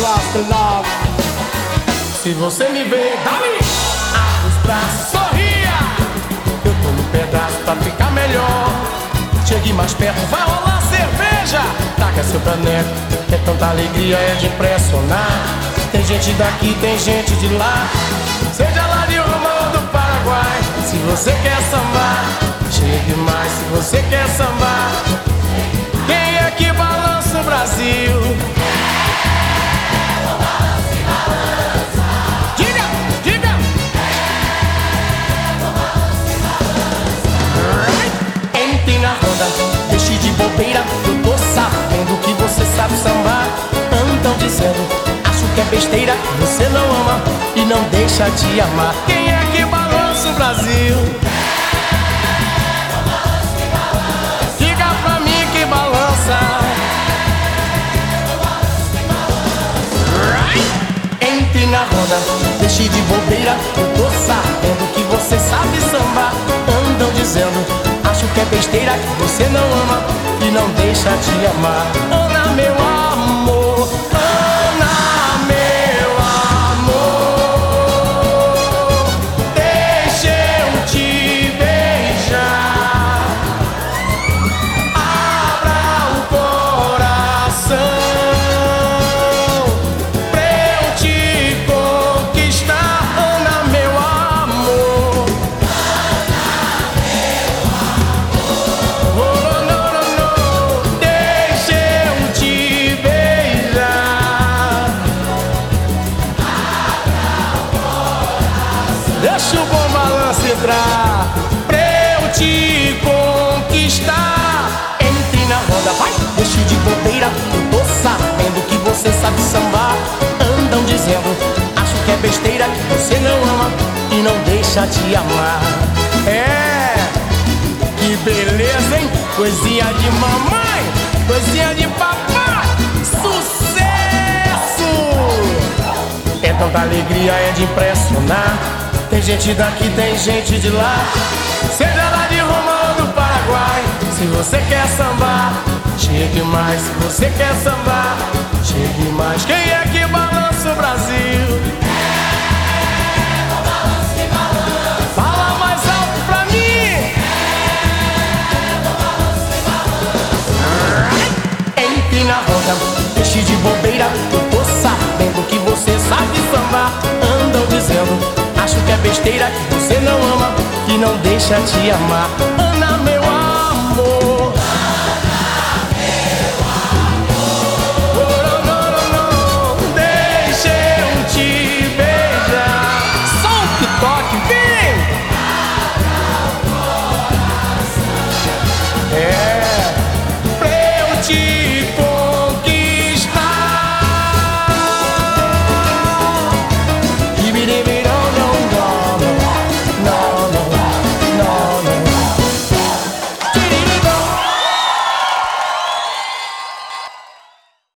love. Se você me vê, dá-me os braços, sorria. Eu tô no pedaço pra ficar melhor. Chegue mais perto, vai rolar cerveja. Taca seu caneco, é tanta alegria, é de impressionar. Tem gente daqui, tem gente de lá. Seja lá de Roma ou do Paraguai. Se você quer sambar, chegue mais. Se você quer sambar, sabendo que você sabe sambar. Andam dizendo, acho que é besteira. Você não ama e não deixa de amar. Quem é que balança o Brasil? Diga pra mim que balança. Entre na roda, deixe de bobeira. Eu tô sabendo que você sabe sambar. Andam dizendo, acho que é besteira. Que você não ama não deixa de amar. Deixa o bom balanço entrar pra eu te conquistar. Entre na roda, vai, deixe de bobeira. Eu tô sabendo que você sabe sambar. Andam dizendo, acho que é besteira. Que você não ama e não deixa de amar. É, que beleza, hein? Coisinha de mamãe, coisinha de papai. Sucesso! É tanta alegria, é de impressionar. Tem gente daqui, tem gente de lá. Seja lá de Roma ou do Paraguai. Se você quer sambar, chegue mais. Se você quer sambar, chegue mais. Quem é que balança o Brasil? Deixe de bobeira. Não deixa te amar. Ana, meu